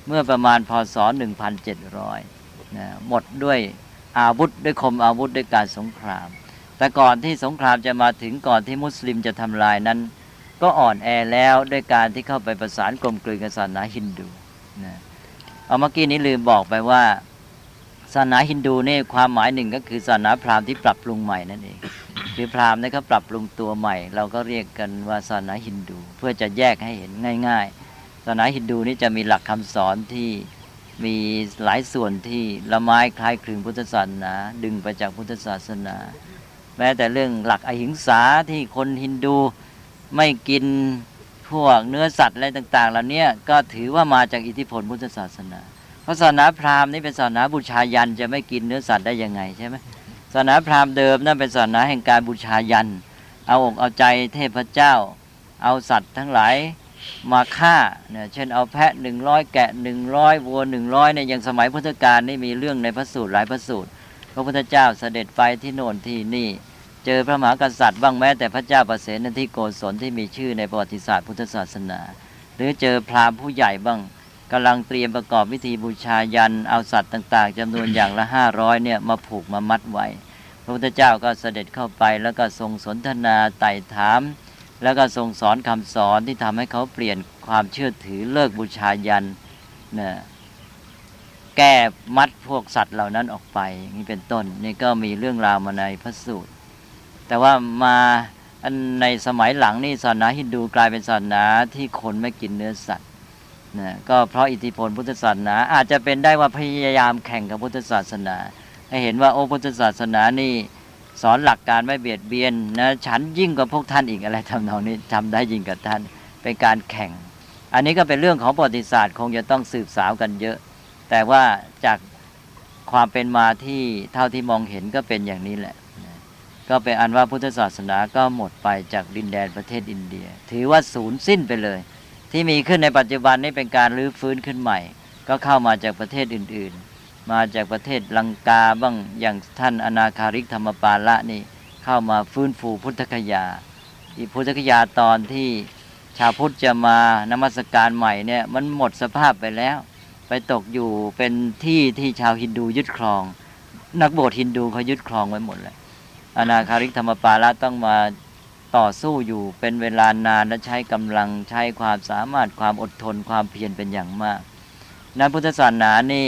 [SPEAKER 2] เมื่อประมาณพศ 1700นะหมดด้วยอาวุธด้วยคมอาวุธด้วยการสงคราม แต่ก่อนที่สงครามจะมาถึงก่อนที่มุสลิมจะทำลายนั้น ก็อ่อนแอแล้วด้วยการที่เข้าไปประสานกลมกลืนกับศาสนาฮินดูนะเอาเมื่อกี้นี้ลืมบอกไปว่าศาสนาฮินดูนี่ความหมายหนึ่งก็คือศาสนาพราหมณ์ที่ปรับปรุงใหม่นั่นเองคือพราหมณ์นี่เขาปรับปรุงตัวใหม่ เราก็เรียกกันว่าศาสนาฮินดู เพื่อจะแยกให้เห็นง่ายๆศาสนาฮินดูนี่จะมีหลักคำสอนที่มีหลายส่วนที่ละไม้คล้ายคลึงพุทธศาสนา ดึงไปจากพุทธศาสนา แม้แต่เรื่องหลักอหิงสาที่คนฮินดู ไม่กินพวกเนื้อสัตว์อะไรต่าง ๆ เหล่านี้ก็ถือว่ามาจากอิทธิพลพุทธศาสนา เพราะศาสนาพราหมณ์นี่เป็นศาสนาบูชายันจะไม่กินเนื้อสัตว์ได้ยังไงใช่ไหมศาสนาพราหมณ์เดิมนั่นเป็นศาสนาแห่งการบูชายัน เอาอกเอาใจเทพเจ้า เอาสัตว์ทั้งหลายมาฆ่าเนี่ยเช่นเอาแพะหนึ่งร้อยแกะหนึ่งร้อยวัวหนึ่งร้อยเนี่ยอย่างสมัยพุทธกาลนี่มีเรื่องในพระสูตรหลายพระสูตร พระพุทธเจ้าเสด็จไปที่โน่นที่นี่ เจอพระมหากษัตริย์บ้างแม้แต่พระเจ้าประเสนที่โกศลที่มีชื่อในประวัติศาสตร์พุทธศาสนา หรือเจอพราหมณ์ผู้ใหญ่บ้างกำลังเตรียมประกอบพิธีบูชายันเอาสัตว์ต่าง ๆจำนวนอย่างละห้าร้อยเนี่ยมาผูกมามัดไว้ พระพุทธเจ้าก็เสด็จเข้าไปแล้วก็ทรงสนทนาไต่ถาม แล้วก็ทรงสอนคำสอนที่ทำให้เขาเปลี่ยนความเชื่อถือเลิกบูชายันนะแก้มัดพวกสัตว์เหล่านั้นออกไปนี้เป็นต้นนี่ก็มีเรื่องราวมาในพระสูตร แต่ว่ามาในสมัยหลังนี่ศาสนาฮินดูกลายเป็นศาสนาที่คนไม่กินเนื้อสัตว์นะก็เพราะอิทธิพลพุทธศาสนา อาจจะเป็นได้ว่าพยายามแข่งกับพุทธศาสนา ให้เห็นว่าโอ้พุทธศาสนานี่สอนหลักการไม่เบียดเบียนนะฉันยิ่งกว่าพวกท่านอีกอะไรทำนองนี้ทำได้ยิ่งกับท่านเป็นการแข่ง อันนี้ก็เป็นเรื่องของประวัติศาสตร์คงจะต้องสืบสาวกันเยอะ แต่ว่าจากความเป็นมาที่เท่าที่มองเห็นก็เป็นอย่างนี้แหละ ก็เป็นอันว่าพุทธศาสนาก็หมดไปจากดินแดนประเทศอินเดีย ถือว่าศูนย์สิ้นไปเลย ที่มีขึ้นในปัจจุบันนี้เป็นการรื้อฟื้นขึ้นใหม่ ก็เข้ามาจากประเทศอื่นๆ มาจากประเทศลังกาบ้างอย่างท่านอนาคาริกธรรมปาละนี่เข้ามาฟื้นฟูพุทธคยาอีพุทธคยาตอนที่ชาวพุทธจะมานมัสการใหม่เนี่ยมันหมดสภาพไปแล้ว ไปตกอยู่เป็นที่ที่ชาวฮินดูยึดครอง นักบวชฮินดูเขายึดครองไว้หมดเลย อนาคาริกธรรมปาละต้องมาต่อสู้อยู่เป็นเวลานานและใช้กำลังใช้ความสามารถความอดทนความเพียรเป็นอย่างมาก นั้นพุทธศาสนานี่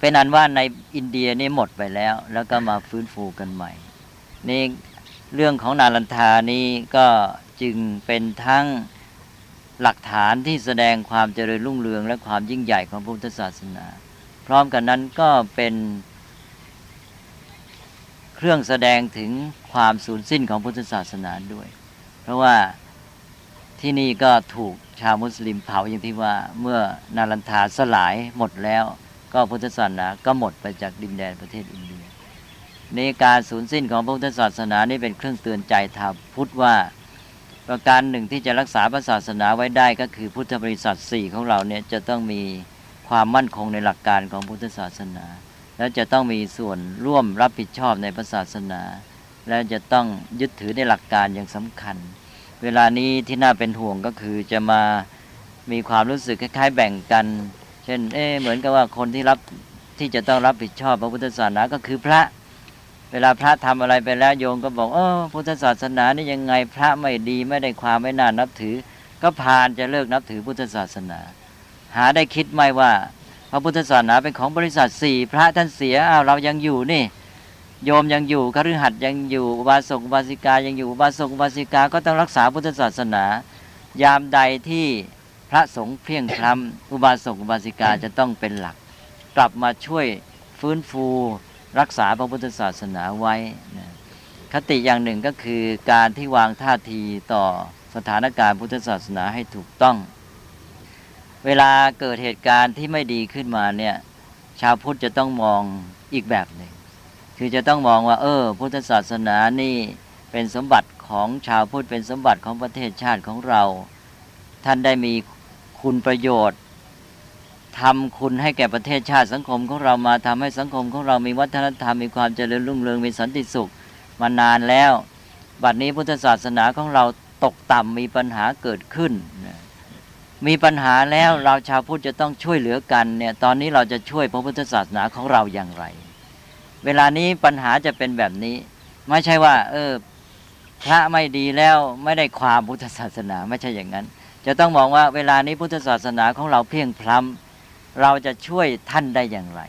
[SPEAKER 2] เป็นอันว่าในอินเดียนี่หมดไปแล้ว แล้วก็มาฟื้นฟูกันใหม่ นี่เรื่องของนาลันทานี้ก็จึงเป็นทั้งหลักฐานที่แสดงความเจริญรุ่งเรือง และความยิ่งใหญ่ของพุทธศาสนา พร้อมกันนั้นก็เป็น เครื่องแสดงถึงความสูญสิ้นของพุทธศาสนาด้วย เพราะว่าที่นี่ก็ถูกชาวมุสลิมเผาอย่างที่ว่าเมื่อนารันทาสลายหมดแล้ว ก็พุทธศาสนาก็หมดไปจากดินแดนประเทศอินเดียในการสูญสิ้นของพุทธศาสนานี่เป็นเครื่องเตือนใจทาพุทธว่า ประการหนึ่งที่จะรักษาพระศาสนาไว้ได้ก็คือพุทธบริษัทสี่ของเราเนี่ยจะต้องมีความมั่นคงในหลักการของพุทธศาสนา และจะต้องมีส่วนร่วมรับผิดชอบในศาสนา และจะต้องยึดถือในหลักการอย่างสำคัญ เวลานี้ที่น่าเป็นห่วงก็คือจะมามีความรู้สึกคล้ายๆ แบ่งกัน เช่น เอ๊เหมือนกับว่าคนที่รับที่จะต้องรับผิดชอบพระพุทธศาสนาก็คือพระ เวลาพระทำอะไรไปแล้วโยมก็บอกเออพุทธศาสนานี่ยังไงพระไม่ดีไม่ได้ความไม่น่านับถือ ก็พานจะเลิกนับถือพุทธศาสนา หาได้คิดไหมว่า พระพุทธศาสนาเป็นของบริษัทสี่พระท่านเสียอ้าวเรายังอยู่นี่ โยมยังอยู่คฤหัสถ์ยังอยู่อุบาสกอุบาสิกายังอยู่อุบาสกอุบาสิกาก็ต้องรักษาพุทธศาสนา ยามใดที่พระสงฆ์เพียงคลำอุบาสกอุบาสิกาจะต้องเป็นหลัก กลับมาช่วยฟื้นฟูรักษาพระพุทธศาสนาไว้นะคติอย่างหนึ่งก็คือการที่วางท่าทีต่อสถานการณ์พุทธศาสนาให้ถูกต้อง เวลาเกิดเหตุการณ์ที่ไม่ดีขึ้นมาเนี่ย ชาวพุทธจะต้องมองอีกแบบหนึ่ง คือจะต้องมองว่า เออ พุทธศาสนานี่เป็นสมบัติของชาวพุทธเป็นสมบัติของประเทศชาติของเรา ท่านได้มีคุณประโยชน์ทำคุณให้แก่ประเทศชาติสังคมของเรามาทำให้สังคมของเรามีวัฒนธรรมมีความเจริญรุ่งเรืองมีสันติสุขมานานแล้ว บัดนี้พุทธศาสนาของเราตกต่ำมีปัญหาเกิดขึ้น มีปัญหาแล้วเราชาวพุทธจะต้องช่วยเหลือกันเนี่ยตอนนี้เราจะช่วยพระพุทธศาสนาของเราอย่างไร เวลานี้ปัญหาจะเป็นแบบนี้ ไม่ใช่ว่า เออ พระไม่ดีแล้วไม่ได้ความพุทธศาสนาไม่ใช่อย่างนั้น จะต้องมองว่าเวลานี้พุทธศาสนาของเราเพียงพล้ำเราจะช่วยท่านได้อย่างไร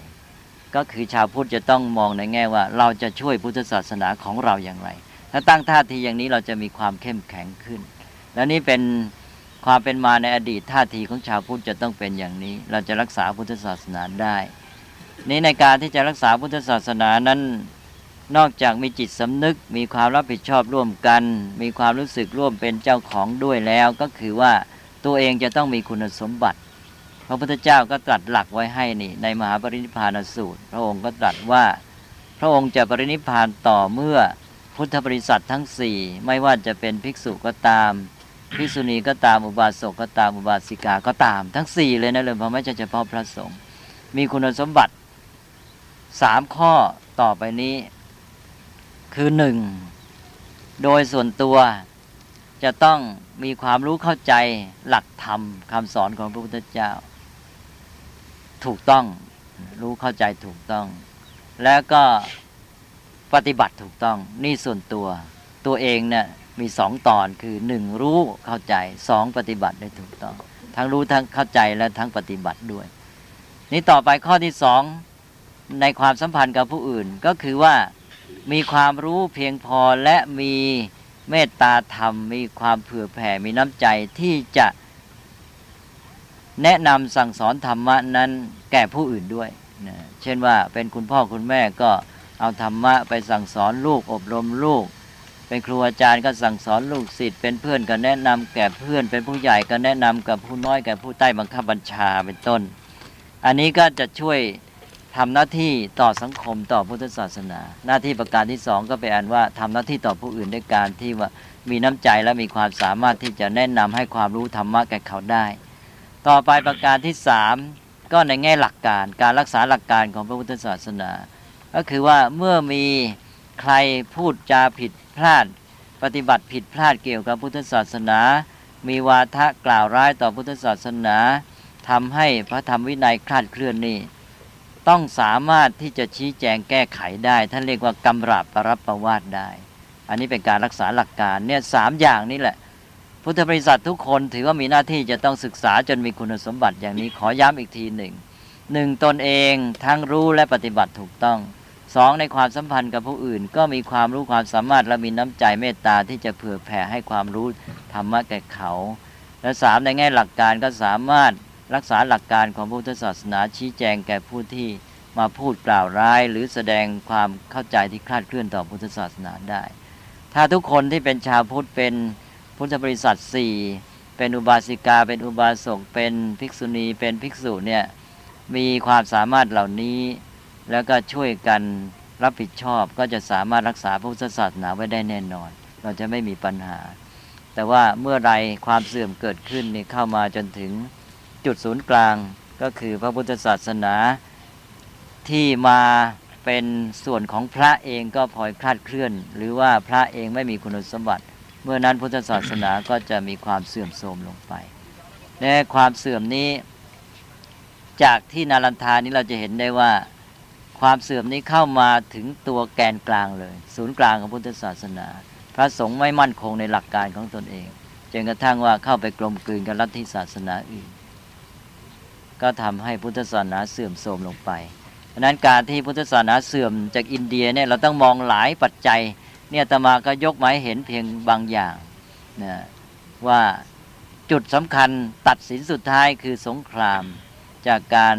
[SPEAKER 2] ก็คือชาวพุทธจะต้องมองในแง่ว่า เราจะช่วยพุทธศาสนาของเราอย่างไร ถ้าตั้งท่าทีอย่างนี้เราจะมีความเข้มแข็งขึ้น และนี่เป็น ความเป็นมาในอดีตท่าทีของชาวพุทธจะต้องเป็นอย่างนี้ เราจะรักษาพุทธศาสนาได้ นี้ในการที่จะรักษาพุทธศาสนานั้นนอกจากมีจิตสำนึก มีความรับผิดชอบร่วมกัน มีความรู้สึกร่วมเป็นเจ้าของด้วยแล้วก็คือว่าตัวเองจะต้องมีคุณสมบัติ พระพุทธเจ้าก็ตรัสหลักไว้ให้นี่ ในมหาปรินิพพานสูตร พระองค์ก็ตรัสว่า พระองค์จะปรินิพพานต่อเมื่อพุทธบริษัททั้งสี่ไม่ว่าจะเป็นภิกษุก็ตาม พิสุณีก็ตามอุบาสกก็ตามอุบาสิกาก็ตาม ทั้งสี่เลยนะเลยเพราะไม่ใช่เฉพาะพระสงฆ์มีคุณสมบัติสามข้อต่อไปนี้ คือหนึ่งโดยส่วนตัวจะต้องมีความรู้เข้าใจหลักธรรมคำสอนของพระพุทธเจ้า ถูกต้องรู้เข้าใจถูกต้อง แล้วก็ปฏิบัติถูกต้องนี่ส่วนตัวตัวเองเนี่ย มีสองตอนคือหนึ่งรู้เข้าใจสองปฏิบัติได้ถูกต้อง ทั้งรู้ทั้งเข้าใจและทั้งปฏิบัติด้วย นี่ต่อไปข้อที่สองในความสัมพันธ์กับผู้อื่นก็คือว่ามีความรู้เพียงพอและมีเมตตาธรรม มีความเผื่อแผ่มีน้ำใจที่จะแนะนำสั่งสอนธรรมะนั้นแก่ผู้อื่นด้วยนะเช่นว่าเป็นคุณพ่อคุณแม่ก็เอาธรรมะไปสั่งสอนลูกอบรมลูก เป็นครูอาจารย์ก็สั่งสอนลูกศิษย์เป็นเพื่อนก็แนะนำแก่เพื่อนเป็นผู้ใหญ่ก็แนะนำกับผู้น้อยแก่ผู้ใต้บังคับบัญชาเป็นต้น อันนี้ก็จะช่วยทำหน้าที่ต่อสังคมต่อพุทธศาสนา หน้าที่ประการที่สองก็เป็นอันว่าทำหน้าที่ต่อผู้อื่นด้วยการที่ว่ามีน้ำใจและมีความสามารถที่จะแนะนำให้ความรู้ธรรมะแก่เขาได้ ต่อไปประการที่สามก็ในแง่หลักการการรักษาหลักการของพระพุทธศาสนา ก็คือว่าเมื่อมีใครพูดจาผิด พลาด ปฏิบัติผิดพลาดเกี่ยวกับพุทธศาสนา มีวาทะกล่าวร้ายต่อพุทธศาสนาทำให้พระธรรมวินัยคลาดเคลื่อนนี่ต้องสามารถที่จะชี้แจงแก้ไขได้ท่านเรียกว่ากำราบปรับประวาดได้ อันนี้เป็นการรักษาหลักการเนี่ยสามอย่างนี่แหละ พุทธบริษัททุกคนถือว่ามีหน้าที่จะต้องศึกษาจนมีคุณสมบัติอย่างนี้ขอย้ำอีกทีหนึ่งหนึ่งตนเองทั้งรู้และปฏิบัติถูกต้อง สองในความสัมพันธ์กับผู้อื่น ก็มีความรู้ความสามารถและมีน้ำใจเมตตาที่จะเผื่อแผ่ให้ความรู้ธรรมะแก่เขา และสามในแง่หลักการก็สามารถรักษาหลักการของพุทธศาสนาชี้แจงแก่ผู้ที่มาพูดกล่าวร้าย หรือแสดงความเข้าใจที่คลาดเคลื่อนต่อพุทธศาสนาได้ ถ้าทุกคนที่เป็นชาวพุทธเป็นพุทธบริษัทสี่เป็นอุบาสิกา เป็นอุบาสกเป็นภิกษุณี เป็นภิกษุเนี่ยมีความสามารถเหล่านี้ แล้วก็ช่วยกันรับผิดชอบก็จะสามารถรักษาพระพุทธศาสนาไว้ได้แน่นอน เราจะไม่มีปัญหา แต่ว่าเมื่อไรความเสื่อมเกิดขึ้นนี่เข้ามาจนถึงจุดศูนย์กลางก็คือพระพุทธศาสนาที่มาเป็นส่วนของพระเองก็พลอยคลาดเคลื่อน หรือว่าพระเองไม่มีคุณสมบัติ เมื่อนั้นพุทธศาสนาก็จะมีความเสื่อมโทรมลงไปและความเสื่อมนี้ จากที่นารันทานี้เราจะเห็นได้ว่า ความเสื่อมนี้เข้ามาถึงตัวแกนกลางเลย ศูนย์กลางของพุทธศาสนา พระสงฆ์ไม่มั่นคงในหลักการของตนเองจนกระทั่งว่าเข้าไปกลมกลืนกับลัทธิศาสนาอื่น ก็ทำให้พุทธศาสนาเสื่อมโทรมลงไปเพราะนั้นการที่พุทธศาสนาเสื่อมจากอินเดียเนี่ยเราต้องมองหลายปัจจัย เนี่ยตมาก็ยกมาให้เห็นเพียงบางอย่างนะว่าจุดสำคัญตัดสินสุดท้ายคือสงครามจากการ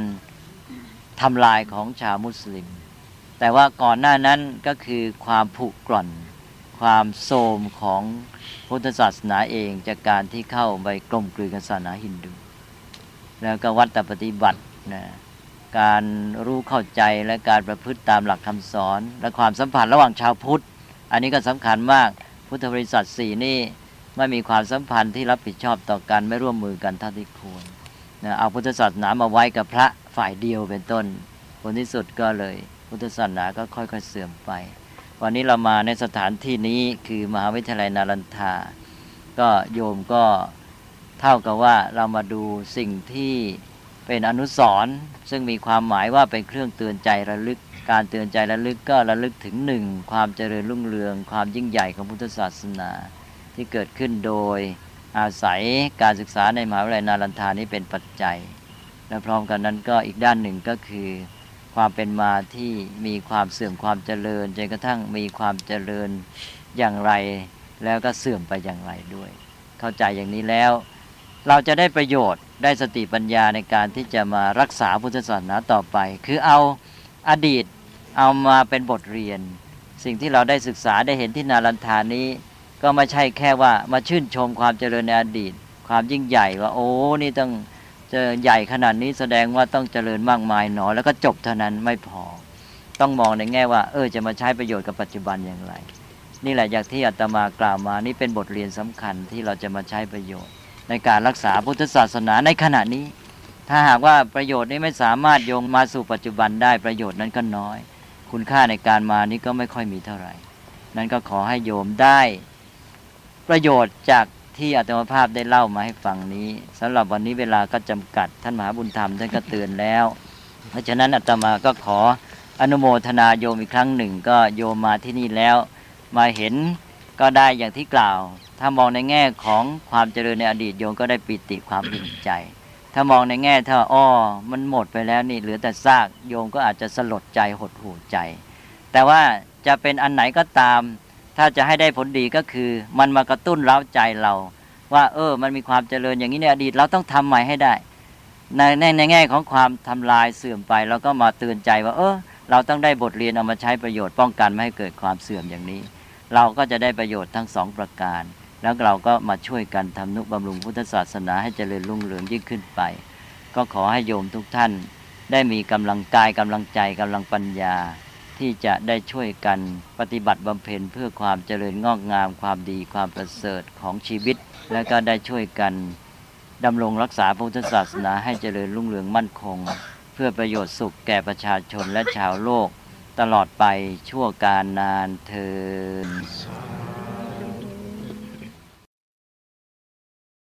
[SPEAKER 2] ทำลายของชาวมุสลิม แต่ว่าก่อนหน้านั้นก็คือความผุกร่อน ความโทมของพุทธศาสนาเองจากการที่เข้าไปกลมกลืนกับศาสนาฮินดู แล้วก็วัตปฏิบัตินะการรู้เข้าใจและการประพฤติตามหลักคำสอน และความสัมพันธ์ระหว่างชาวพุทธ อันนี้ก็สำคัญมากพุทธบริษัทสี่นี่ไม่มีความสัมพันธ์ที่รับผิดชอบต่อกันไม่ร่วมมือกันเท่าที่ควร นะเอาพุทธศาสนามาไว้กับพระฝ่ายเดียวเป็นต้นผลที่สุดก็เลย พุทธศาสนาก็ค่อยๆเสื่อมไป วันนี้เรามาในสถานที่นี้คือมหาวิทยาลัยนารันทา ก็โยมก็เท่ากับว่าเรามาดูสิ่งที่เป็นอนุสรณ์ซึ่งมีความหมายว่าเป็นเครื่องเตือนใจระลึกการเตือนใจระลึกก็ระลึกถึงหนึ่งความเจริญรุ่งเรือง ความยิ่งใหญ่ของพุทธศาสนา ที่เกิดขึ้นโดย อาศัยการศึกษาในมหาวิทยาลัยนารันทานี้เป็นปัจจัย และพร้อมกันนั้นก็อีกด้านหนึ่งก็คือ ความเป็นมาที่มีความเสื่อมความเจริญจนกระทั่งมีความเจริญอย่างไร แล้วก็เสื่อมไปอย่างไรด้วย เข้าใจอย่างนี้แล้ว เราจะได้ประโยชน์ได้สติปัญญาในการที่จะมารักษาพุทธศาสนาต่อไป คือเอาอดีตเอามาเป็นบทเรียน สิ่งที่เราได้ศึกษาได้เห็นที่นารันทานี้ ก็ไม่ใช่แค่ว่ามาชื่นชมความเจริญในอดีต ความยิ่งใหญ่ว่า โอ้นี่ต้องจะใหญ่ขนาดนี้แสดงว่าต้องเจริญมากมายหนอ แล้วก็จบเท่านั้นไม่พอ ต้องมองในแง่ว่า เออจะมาใช้ประโยชน์กับปัจจุบันอย่างไร นี่แหละอย่างที่อาตมากล่าวมานี่เป็นบทเรียนสำคัญที่เราจะมาใช้ประโยชน์ ในการรักษาพุทธศาสนาในขณะนี้ ถ้าหากว่าประโยชน์นี้ไม่สามารถโยงมาสู่ปัจจุบันได้ประโยชน์นั้นก็น้อย คุณค่าในการมานี้ก็ไม่ค่อยมีเท่าไหร่ นั้นก็ขอให้โยมได้ ประโยชน์จากที่อาตมาภาพได้เล่ามาให้ฟังนี้สำหรับวันนี้เวลาก็จำกัดท่านมหาบุญธรรมท่านก็เตือนแล้ว เพราะฉะนั้นอาตมาก็ขออนุโมทนาโยมอีกครั้งหนึ่ง ก็โยมมาที่นี่แล้ว มาเห็นก็ได้อย่างที่กล่าว ถ้ามองในแง่ของความเจริญในอดีตโยมก็ได้ปิติความอิ่มใจ ถ้ามองในแง่ถ้าอ้อมันหมดไปแล้วนี่เหลือแต่ซากโยมก็อาจจะสลดใจหดหู่ใจ แต่ว่าจะเป็นอันไหนก็ตาม ถ้าจะให้ได้ผลดีก็คือ มันมากระตุ้นเร้าใจเรา ว่า เออ มันมีความเจริญอย่างนี้ในอดีตเราต้องทำใหม่ให้ได้ ในในในแง่ของความทำลายเสื่อมไปเราก็มาเตือนใจว่า เออ เราต้องได้บทเรียนเอามาใช้ประโยชน์ป้องกันไม่ให้เกิดความเสื่อมอย่างนี้ เราก็จะได้ประโยชน์ทั้งสองประการ แล้วเราก็มาช่วยกันทำนุบำรุงพุทธศาสนาให้เจริญรุ่งเรืองยิ่งขึ้นไป ก็ขอให้โยมทุกท่าน ได้มีกำลังกายกำลังใจกำลังปัญญา ที่จะได้ช่วยกันปฏิบัติบำเพ็ญเพื่อความเจริญงอกงาม ความดีความประเสริฐของชีวิต และก็ได้ช่วยกันดำรงรักษาพุทธศาสนาให้เจริญรุ่งเรืองมั่นคง เพื่อประโยชน์สุขแก่ประชาชนและชาวโลก ตลอดไปชั่วการนานเทิน